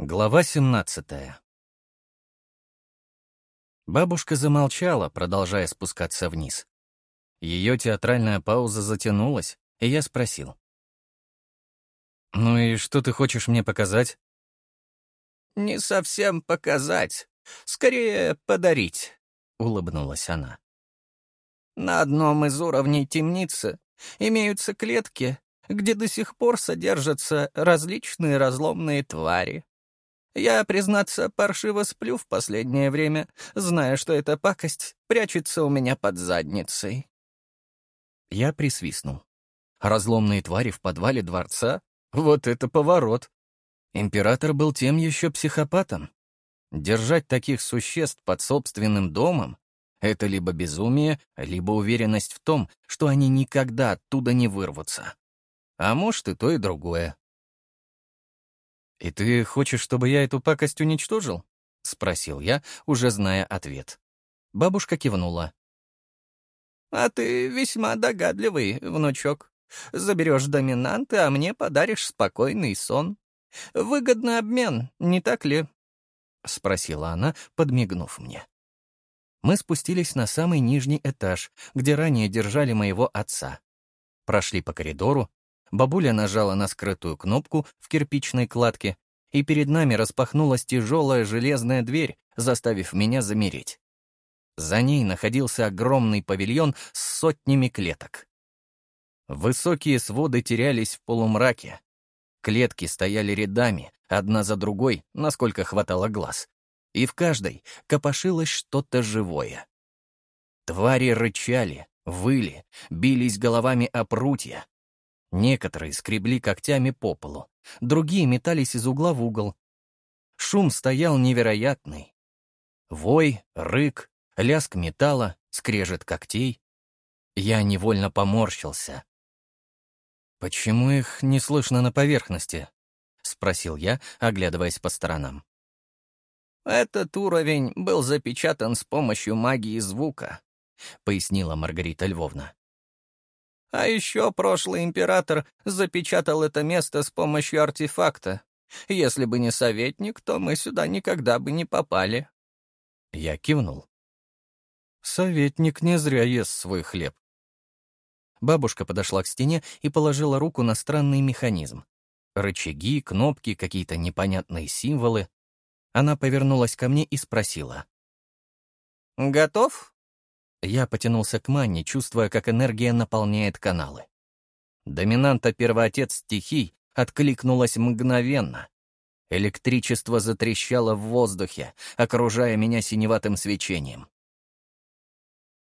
Глава 17 Бабушка замолчала, продолжая спускаться вниз. Ее театральная пауза затянулась, и я спросил. «Ну и что ты хочешь мне показать?» «Не совсем показать, скорее подарить», — улыбнулась она. «На одном из уровней темницы имеются клетки, где до сих пор содержатся различные разломные твари. Я, признаться, паршиво сплю в последнее время, зная, что эта пакость прячется у меня под задницей. Я присвистнул. Разломные твари в подвале дворца? Вот это поворот! Император был тем еще психопатом. Держать таких существ под собственным домом — это либо безумие, либо уверенность в том, что они никогда оттуда не вырвутся. А может, и то, и другое. «И ты хочешь, чтобы я эту пакость уничтожил?» — спросил я, уже зная ответ. Бабушка кивнула. «А ты весьма догадливый, внучок. Заберешь доминанты, а мне подаришь спокойный сон. Выгодный обмен, не так ли?» — спросила она, подмигнув мне. Мы спустились на самый нижний этаж, где ранее держали моего отца. Прошли по коридору, Бабуля нажала на скрытую кнопку в кирпичной кладке, и перед нами распахнулась тяжелая железная дверь, заставив меня замереть. За ней находился огромный павильон с сотнями клеток. Высокие своды терялись в полумраке. Клетки стояли рядами, одна за другой, насколько хватало глаз. И в каждой копошилось что-то живое. Твари рычали, выли, бились головами о прутья, Некоторые скребли когтями по полу, другие метались из угла в угол. Шум стоял невероятный. Вой, рык, лязг металла, скрежет когтей. Я невольно поморщился. «Почему их не слышно на поверхности?» — спросил я, оглядываясь по сторонам. «Этот уровень был запечатан с помощью магии звука», — пояснила Маргарита Львовна. А еще прошлый император запечатал это место с помощью артефакта. Если бы не советник, то мы сюда никогда бы не попали». Я кивнул. Советник не зря ест свой хлеб. Бабушка подошла к стене и положила руку на странный механизм. Рычаги, кнопки, какие-то непонятные символы. Она повернулась ко мне и спросила. «Готов?» Я потянулся к манне, чувствуя, как энергия наполняет каналы. Доминанта первоотец стихий откликнулась мгновенно. Электричество затрещало в воздухе, окружая меня синеватым свечением.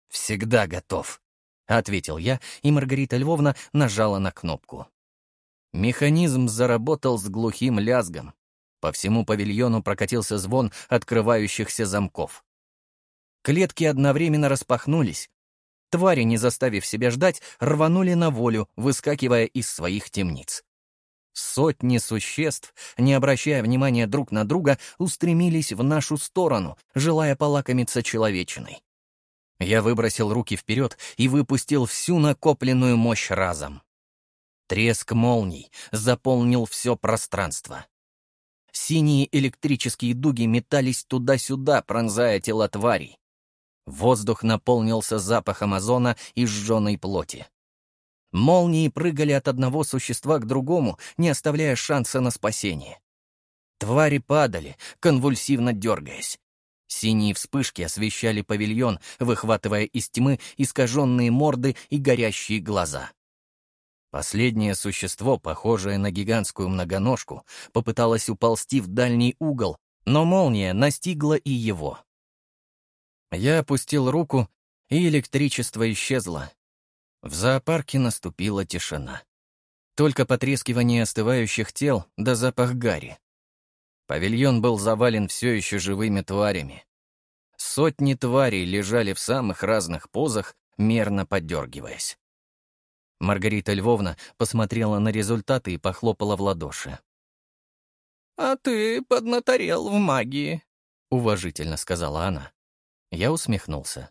«Всегда готов», — ответил я, и Маргарита Львовна нажала на кнопку. Механизм заработал с глухим лязгом. По всему павильону прокатился звон открывающихся замков. Клетки одновременно распахнулись. Твари, не заставив себя ждать, рванули на волю, выскакивая из своих темниц. Сотни существ, не обращая внимания друг на друга, устремились в нашу сторону, желая полакомиться человечиной. Я выбросил руки вперед и выпустил всю накопленную мощь разом. Треск молний заполнил все пространство. Синие электрические дуги метались туда-сюда, пронзая тела тварей. Воздух наполнился запахом озона и сжженной плоти. Молнии прыгали от одного существа к другому, не оставляя шанса на спасение. Твари падали, конвульсивно дергаясь. Синие вспышки освещали павильон, выхватывая из тьмы искаженные морды и горящие глаза. Последнее существо, похожее на гигантскую многоножку, попыталось уползти в дальний угол, но молния настигла и его. Я опустил руку, и электричество исчезло. В зоопарке наступила тишина. Только потрескивание остывающих тел да запах гари. Павильон был завален все еще живыми тварями. Сотни тварей лежали в самых разных позах, мерно подергиваясь. Маргарита Львовна посмотрела на результаты и похлопала в ладоши. «А ты поднаторел в магии», — уважительно сказала она. Я усмехнулся.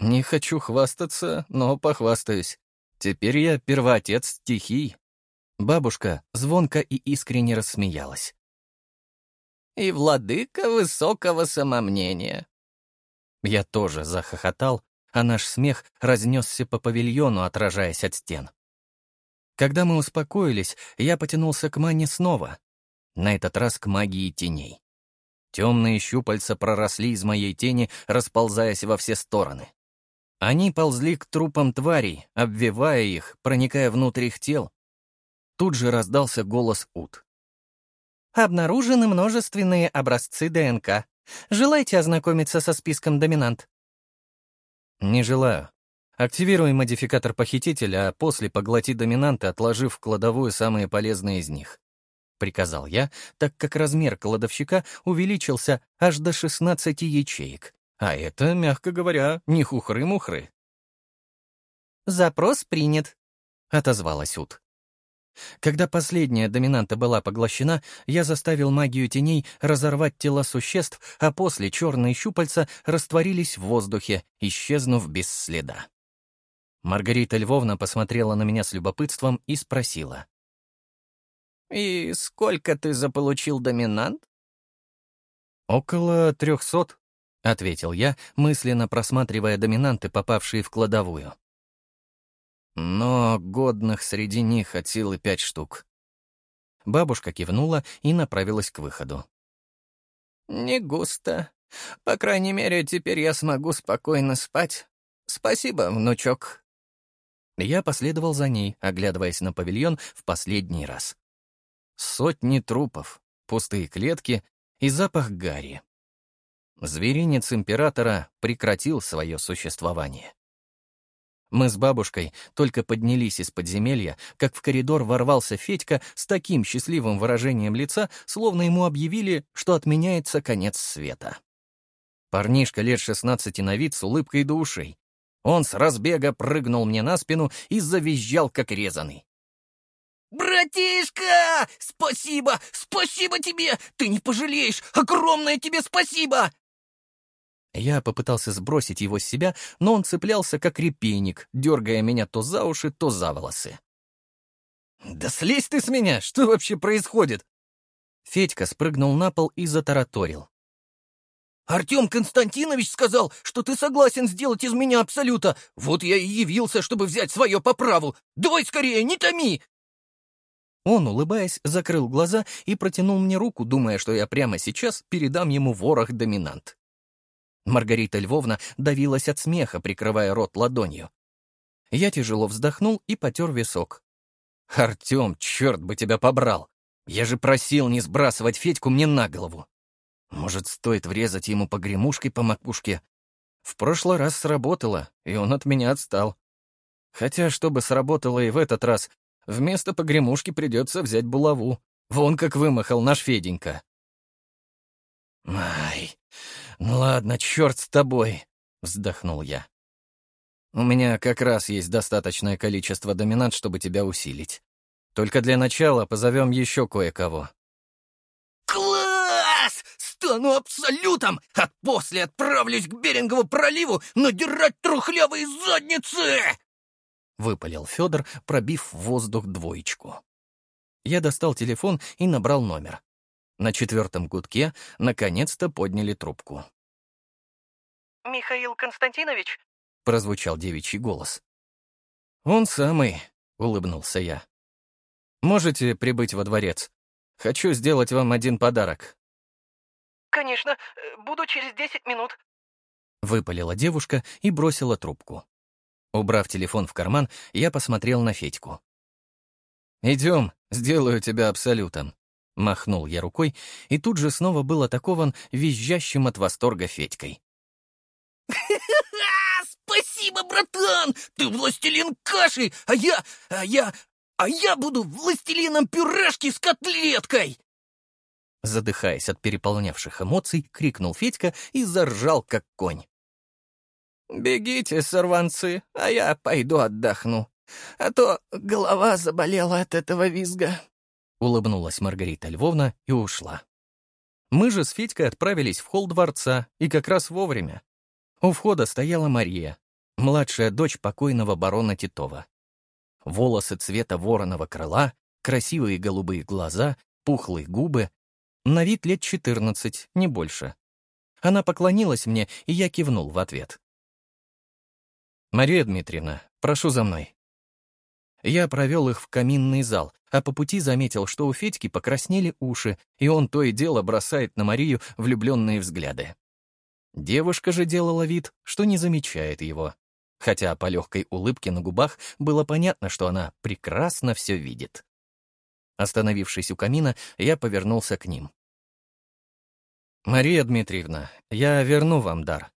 «Не хочу хвастаться, но похвастаюсь. Теперь я первоотец стихий». Бабушка звонко и искренне рассмеялась. и владыка высокого самомнения». Я тоже захохотал, а наш смех разнесся по павильону, отражаясь от стен. Когда мы успокоились, я потянулся к мане снова, на этот раз к магии теней. Темные щупальца проросли из моей тени, расползаясь во все стороны. Они ползли к трупам тварей, обвивая их, проникая внутрь их тел. Тут же раздался голос Ут. «Обнаружены множественные образцы ДНК. Желаете ознакомиться со списком доминант?» «Не желаю. Активируй модификатор похитителя, а после поглоти доминанты, отложив в кладовую самые полезные из них. — приказал я, так как размер кладовщика увеличился аж до 16 ячеек. А это, мягко говоря, не хухры-мухры. «Запрос принят», — отозвалась Ут. Когда последняя доминанта была поглощена, я заставил магию теней разорвать тела существ, а после черные щупальца растворились в воздухе, исчезнув без следа. Маргарита Львовна посмотрела на меня с любопытством и спросила. «И сколько ты заполучил доминант?» «Около трехсот», — ответил я, мысленно просматривая доминанты, попавшие в кладовую. Но годных среди них от силы пять штук. Бабушка кивнула и направилась к выходу. «Не густо. По крайней мере, теперь я смогу спокойно спать. Спасибо, внучок». Я последовал за ней, оглядываясь на павильон в последний раз. Сотни трупов, пустые клетки и запах гари. Зверинец императора прекратил свое существование. Мы с бабушкой только поднялись из подземелья, как в коридор ворвался Федька с таким счастливым выражением лица, словно ему объявили, что отменяется конец света. Парнишка лет шестнадцати на вид с улыбкой до ушей. Он с разбега прыгнул мне на спину и завизжал, как резанный. «Братишка! Спасибо! Спасибо тебе! Ты не пожалеешь! Огромное тебе спасибо!» Я попытался сбросить его с себя, но он цеплялся, как репейник, дергая меня то за уши, то за волосы. «Да слезь ты с меня! Что вообще происходит?» Федька спрыгнул на пол и затараторил. «Артем Константинович сказал, что ты согласен сделать из меня абсолюта. Вот я и явился, чтобы взять свое по праву. Давай скорее, не томи! Он, улыбаясь, закрыл глаза и протянул мне руку, думая, что я прямо сейчас передам ему ворох доминант. Маргарита Львовна давилась от смеха, прикрывая рот ладонью. Я тяжело вздохнул и потер висок. «Артем, черт бы тебя побрал! Я же просил не сбрасывать Федьку мне на голову. Может, стоит врезать ему погремушкой по макушке? В прошлый раз сработало, и он от меня отстал. Хотя, чтобы сработало и в этот раз, Вместо погремушки придется взять булаву. Вон как вымахал наш Феденька. «Ай, ну ладно, черт с тобой», — вздохнул я. «У меня как раз есть достаточное количество доминант, чтобы тебя усилить. Только для начала позовем еще кое-кого». «Класс! Стану абсолютом, а после отправлюсь к Берингову проливу надирать трухлявые задницы!» — выпалил Федор, пробив в воздух двоечку. Я достал телефон и набрал номер. На четвертом гудке наконец-то подняли трубку. «Михаил Константинович?» — прозвучал девичий голос. «Он самый», — улыбнулся я. «Можете прибыть во дворец? Хочу сделать вам один подарок». «Конечно, буду через десять минут», — выпалила девушка и бросила трубку. Убрав телефон в карман, я посмотрел на Федьку. «Идем, сделаю тебя абсолютом», — махнул я рукой и тут же снова был атакован визжащим от восторга Федькой. Спасибо, братан! Ты властелин каши, а я... а я... а я буду властелином пюрешки с котлеткой!» Задыхаясь от переполнявших эмоций, крикнул Федька и заржал, как конь. «Бегите, сорванцы, а я пойду отдохну. А то голова заболела от этого визга». Улыбнулась Маргарита Львовна и ушла. Мы же с Федькой отправились в холл дворца, и как раз вовремя. У входа стояла Мария, младшая дочь покойного барона Титова. Волосы цвета вороного крыла, красивые голубые глаза, пухлые губы. на вид лет 14, не больше. Она поклонилась мне, и я кивнул в ответ. «Мария Дмитриевна, прошу за мной». Я провел их в каминный зал, а по пути заметил, что у Федьки покраснели уши, и он то и дело бросает на Марию влюбленные взгляды. Девушка же делала вид, что не замечает его, хотя по легкой улыбке на губах было понятно, что она прекрасно все видит. Остановившись у камина, я повернулся к ним. «Мария Дмитриевна, я верну вам дар.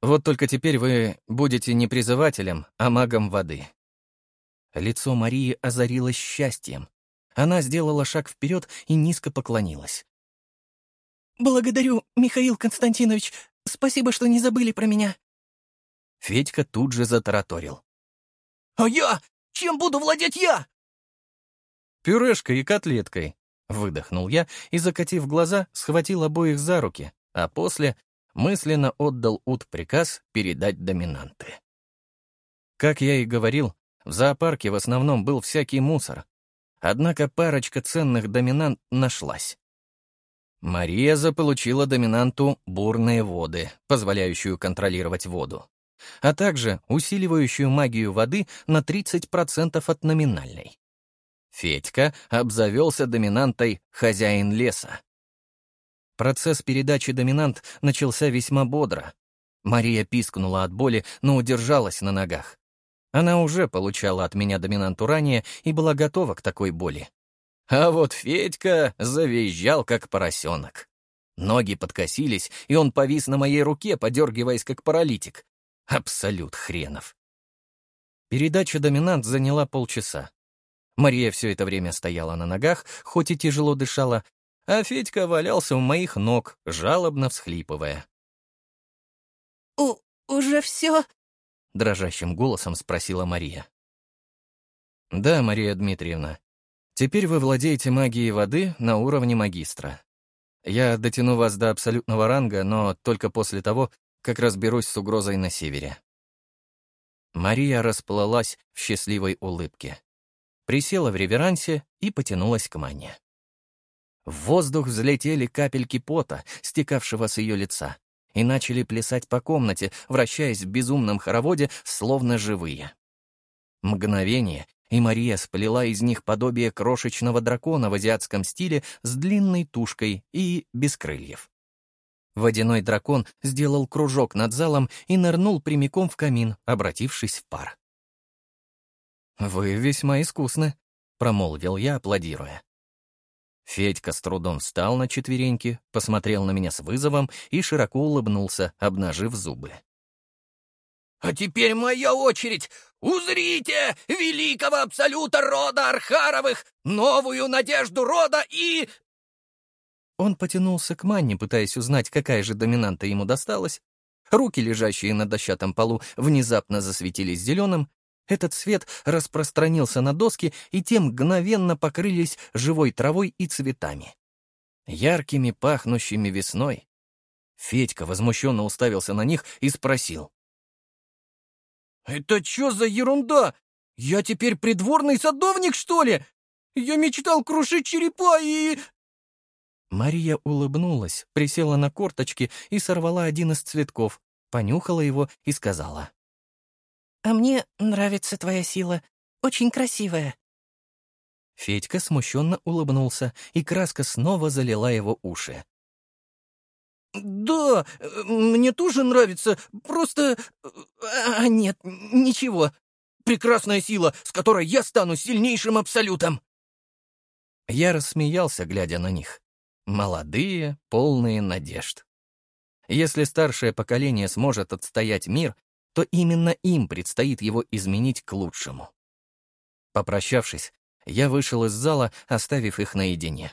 Вот только теперь вы будете не призывателем, а магом воды». Лицо Марии озарилось счастьем. Она сделала шаг вперед и низко поклонилась. «Благодарю, Михаил Константинович. Спасибо, что не забыли про меня». Федька тут же затараторил. «А я? Чем буду владеть я?» «Пюрешкой и котлеткой», — выдохнул я и, закатив глаза, схватил обоих за руки, а после мысленно отдал Ут приказ передать доминанты. Как я и говорил, в зоопарке в основном был всякий мусор, однако парочка ценных доминант нашлась. Мария заполучила доминанту «бурные воды», позволяющую контролировать воду, а также усиливающую магию воды на 30% от номинальной. Федька обзавелся доминантой «хозяин леса». Процесс передачи доминант начался весьма бодро. Мария пискнула от боли, но удержалась на ногах. Она уже получала от меня доминанту ранее и была готова к такой боли. А вот Федька завизжал, как поросенок. Ноги подкосились, и он повис на моей руке, подергиваясь, как паралитик. Абсолют хренов. Передача доминант заняла полчаса. Мария все это время стояла на ногах, хоть и тяжело дышала, а Федька валялся у моих ног, жалобно всхлипывая. «У... уже все?» — дрожащим голосом спросила Мария. «Да, Мария Дмитриевна. Теперь вы владеете магией воды на уровне магистра. Я дотяну вас до абсолютного ранга, но только после того, как разберусь с угрозой на севере». Мария расплылась в счастливой улыбке присела в реверансе и потянулась к Мане. В воздух взлетели капельки пота, стекавшего с ее лица, и начали плясать по комнате, вращаясь в безумном хороводе, словно живые. Мгновение, и Мария сплела из них подобие крошечного дракона в азиатском стиле с длинной тушкой и без крыльев. Водяной дракон сделал кружок над залом и нырнул прямиком в камин, обратившись в пар. «Вы весьма искусны», — промолвил я, аплодируя. Федька с трудом встал на четвереньки, посмотрел на меня с вызовом и широко улыбнулся, обнажив зубы. «А теперь моя очередь! Узрите великого абсолюта рода Архаровых, новую надежду рода и...» Он потянулся к Манне, пытаясь узнать, какая же доминанта ему досталась. Руки, лежащие на дощатом полу, внезапно засветились зеленым, этот свет распространился на доски, и те мгновенно покрылись живой травой и цветами. Яркими, пахнущими весной. Федька возмущенно уставился на них и спросил. «Это что за ерунда? Я теперь придворный садовник, что ли? Я мечтал крушить черепа и...» Мария улыбнулась, присела на корточки и сорвала один из цветков, понюхала его и сказала. «А мне нравится твоя сила. Очень красивая». Федька смущенно улыбнулся, и краска снова залила его уши. «Да, мне тоже нравится, просто... А нет, ничего. Прекрасная сила, с которой я стану сильнейшим абсолютом!» Я рассмеялся, глядя на них. Молодые, полные надежд. Если старшее поколение сможет отстоять мир, то именно им предстоит его изменить к лучшему. Попрощавшись, я вышел из зала, оставив их наедине.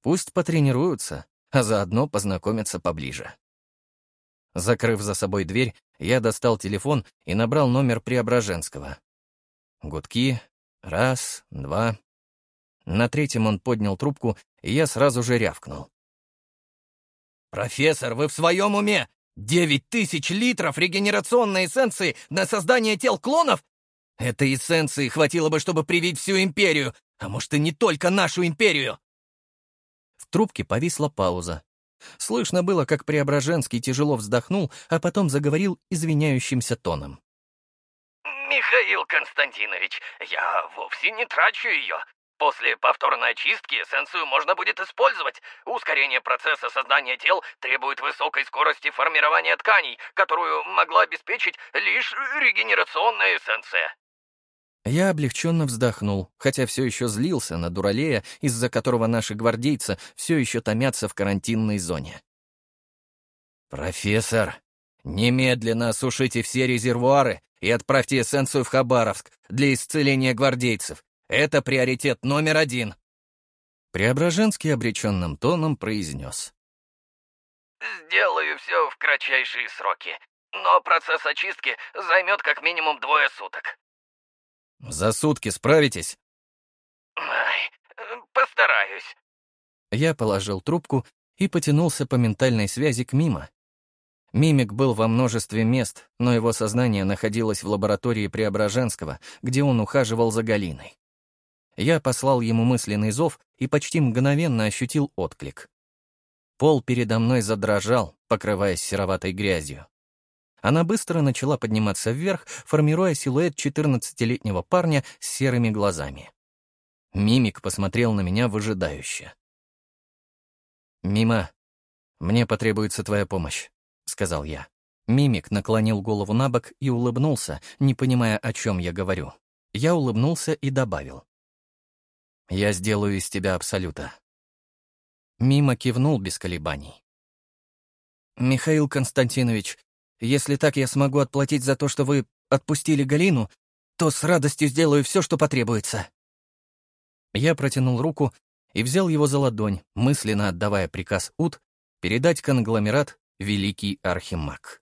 Пусть потренируются, а заодно познакомятся поближе. Закрыв за собой дверь, я достал телефон и набрал номер Преображенского. Гудки. Раз, два. На третьем он поднял трубку, и я сразу же рявкнул. «Профессор, вы в своем уме? Девять тысяч литров регенерационной эссенции на создание тел клонов? Этой эссенции хватило бы, чтобы привить всю империю, а может и не только нашу империю. В трубке повисла пауза. Слышно было, как Преображенский тяжело вздохнул, а потом заговорил извиняющимся тоном. «Михаил Константинович, я вовсе не трачу ее. После повторной очистки эссенцию можно будет использовать. Ускорение процесса создания тел требует высокой скорости формирования тканей, которую могла обеспечить лишь регенерационная эссенция. Я облегченно вздохнул, хотя все еще злился на дуралея, из-за которого наши гвардейцы все еще томятся в карантинной зоне. «Профессор, немедленно осушите все резервуары и отправьте эссенцию в Хабаровск для исцеления гвардейцев. Это приоритет номер один!» Преображенский обреченным тоном произнес. «Сделаю все в кратчайшие сроки, но процесс очистки займет как минимум двое суток». «За сутки справитесь?» Ай, постараюсь». Я положил трубку и потянулся по ментальной связи к Мимо. Мимик был во множестве мест, но его сознание находилось в лаборатории Преображенского, где он ухаживал за Галиной. Я послал ему мысленный зов и почти мгновенно ощутил отклик. Пол передо мной задрожал, покрываясь сероватой грязью. Она быстро начала подниматься вверх, формируя силуэт 14-летнего парня с серыми глазами. Мимик посмотрел на меня выжидающе. «Мима, мне потребуется твоя помощь», — сказал я. Мимик наклонил голову на бок и улыбнулся, не понимая, о чем я говорю. Я улыбнулся и добавил. «Я сделаю из тебя абсолюта». Мима кивнул без колебаний. «Михаил Константинович, если так я смогу отплатить за то, что вы отпустили Галину, то с радостью сделаю все, что потребуется». Я протянул руку и взял его за ладонь, мысленно отдавая приказ Ут передать конгломерат «Великий Архимаг».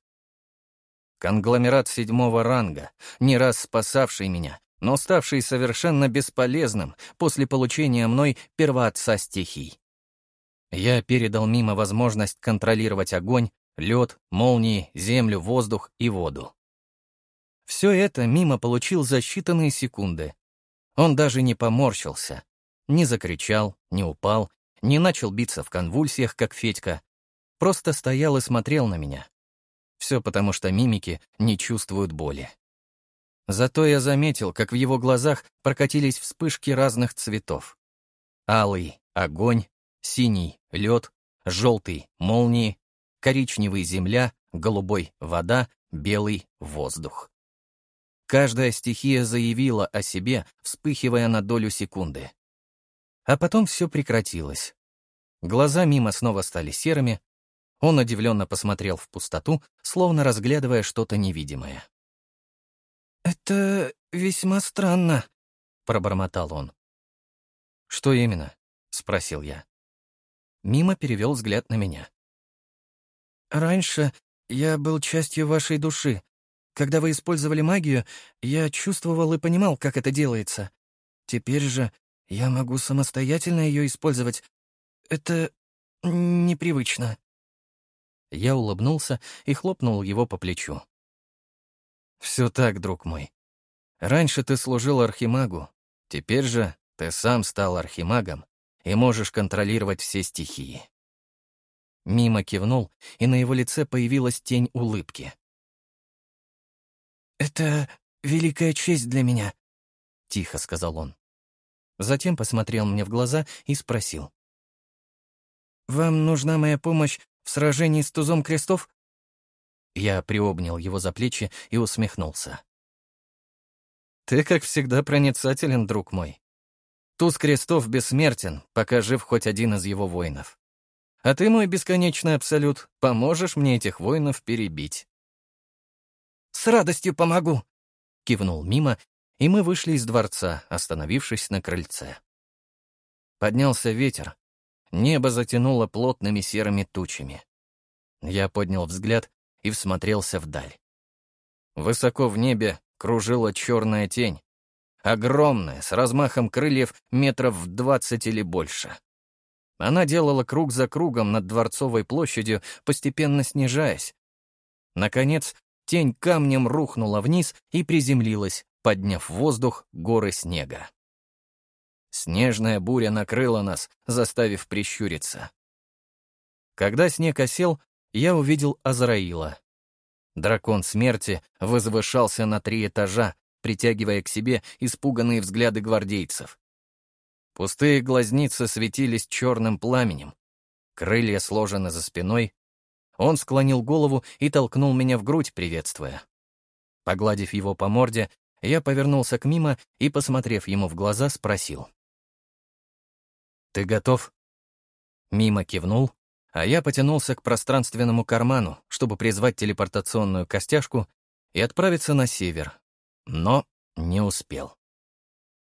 Конгломерат седьмого ранга, не раз спасавший меня, но ставший совершенно бесполезным после получения мной первоотца стихий. Я передал мимо возможность контролировать огонь, лед, молнии, землю, воздух и воду. Все это мимо получил за считанные секунды. Он даже не поморщился, не закричал, не упал, не начал биться в конвульсиях, как Федька. Просто стоял и смотрел на меня. Все потому, что мимики не чувствуют боли. Зато я заметил, как в его глазах прокатились вспышки разных цветов. Алый — огонь, синий — лед, желтый — молнии, коричневый — земля, голубой — вода, белый — воздух. Каждая стихия заявила о себе, вспыхивая на долю секунды. А потом все прекратилось. Глаза мимо снова стали серыми. Он удивленно посмотрел в пустоту, словно разглядывая что-то невидимое. «Это весьма странно», — пробормотал он. «Что именно?» — спросил я. Мимо перевел взгляд на меня. Раньше я был частью вашей души. Когда вы использовали магию, я чувствовал и понимал, как это делается. Теперь же я могу самостоятельно ее использовать. Это непривычно». Я улыбнулся и хлопнул его по плечу. «Все так, друг мой. Раньше ты служил архимагу, теперь же ты сам стал архимагом и можешь контролировать все стихии. Мимо кивнул, и на его лице появилась тень улыбки. «Это великая честь для меня», — тихо сказал он. Затем посмотрел мне в глаза и спросил. «Вам нужна моя помощь в сражении с тузом крестов?» Я приобнял его за плечи и усмехнулся. «Ты, как всегда, проницателен, друг мой. Туз крестов бессмертен, пока жив хоть один из его воинов. А ты, мой бесконечный абсолют, поможешь мне этих воинов перебить». «С радостью помогу!» — кивнул мимо, и мы вышли из дворца, остановившись на крыльце. Поднялся ветер. Небо затянуло плотными серыми тучами. Я поднял взгляд и всмотрелся вдаль. Высоко в небе кружила черная тень. Огромная, с размахом крыльев метров в двадцать или больше. Она делала круг за кругом над Дворцовой площадью, постепенно снижаясь. Наконец, тень камнем рухнула вниз и приземлилась, подняв в воздух горы снега. Снежная буря накрыла нас, заставив прищуриться. Когда снег осел, я увидел Азраила. Дракон смерти возвышался на три этажа, притягивая к себе испуганные взгляды гвардейцев. Пустые глазницы светились черным пламенем. Крылья сложены за спиной. Он склонил голову и толкнул меня в грудь, приветствуя. Погладив его по морде, я повернулся к Мимо и, посмотрев ему в глаза, спросил. «Ты готов?» Мимо кивнул, а я потянулся к пространственному карману, чтобы призвать телепортационную костяшку и отправиться на север, но не успел.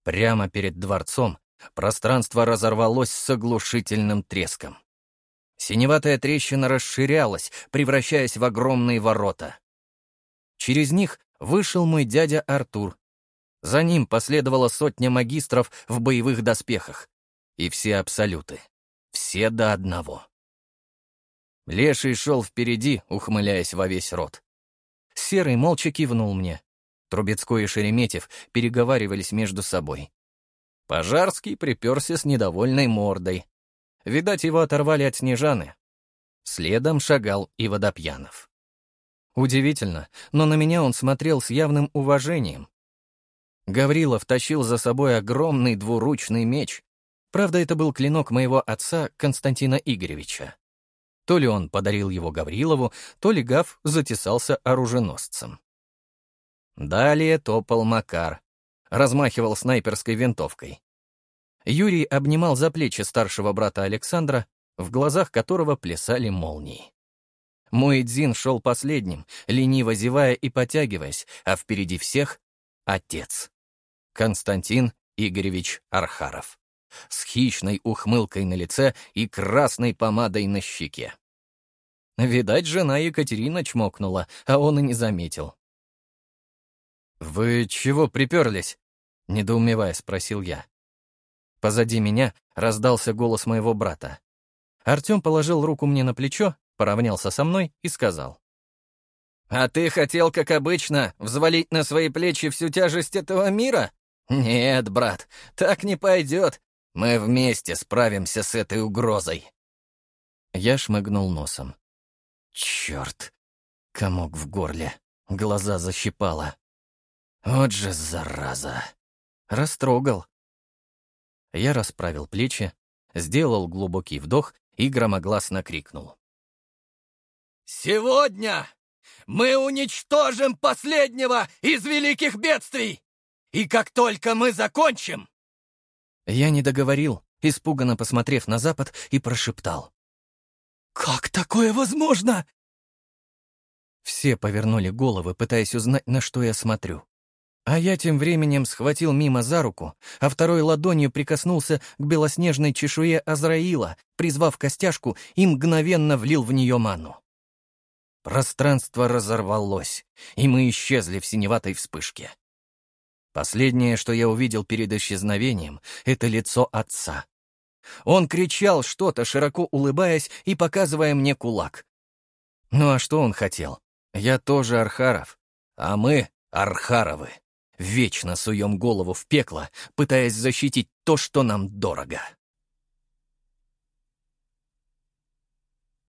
Прямо перед дворцом пространство разорвалось с оглушительным треском. Синеватая трещина расширялась, превращаясь в огромные ворота. Через них вышел мой дядя Артур. За ним последовала сотня магистров в боевых доспехах. И все абсолюты. Все до одного. Леший шел впереди, ухмыляясь во весь рот. Серый молча кивнул мне. Трубецкой и Шереметьев переговаривались между собой. Пожарский приперся с недовольной мордой. Видать, его оторвали от Снежаны. Следом шагал и Водопьянов. Удивительно, но на меня он смотрел с явным уважением. Гаврилов тащил за собой огромный двуручный меч. Правда, это был клинок моего отца Константина Игоревича. То ли он подарил его Гаврилову, то ли Гав затесался оруженосцем. Далее топал Макар. Размахивал снайперской винтовкой. Юрий обнимал за плечи старшего брата Александра, в глазах которого плясали молнии. Мой Дзин шел последним, лениво зевая и потягиваясь, а впереди всех — отец. Константин Игоревич Архаров с хищной ухмылкой на лице и красной помадой на щеке. Видать, жена Екатерина чмокнула, а он и не заметил. «Вы чего приперлись?» — недоумевая спросил я. Позади меня раздался голос моего брата. Артем положил руку мне на плечо, поравнялся со мной и сказал. «А ты хотел, как обычно, взвалить на свои плечи всю тяжесть этого мира? Нет, брат, так не пойдет. Мы вместе справимся с этой угрозой». Я шмыгнул носом. Черт! Комок в горле, глаза защипало. Вот же зараза! Растрогал. Я расправил плечи, сделал глубокий вдох и громогласно крикнул. «Сегодня мы уничтожим последнего из великих бедствий! И как только мы закончим, я не договорил, испуганно посмотрев на запад, и прошептал. «Как такое возможно?» Все повернули головы, пытаясь узнать, на что я смотрю. А я тем временем схватил мимо за руку, а второй ладонью прикоснулся к белоснежной чешуе Азраила, призвав костяшку и мгновенно влил в нее ману. Пространство разорвалось, и мы исчезли в синеватой вспышке. Последнее, что я увидел перед исчезновением, — это лицо отца. Он кричал что-то, широко улыбаясь и показывая мне кулак. Ну а что он хотел? Я тоже Архаров, а мы — Архаровы. Вечно суем голову в пекло, пытаясь защитить то, что нам дорого.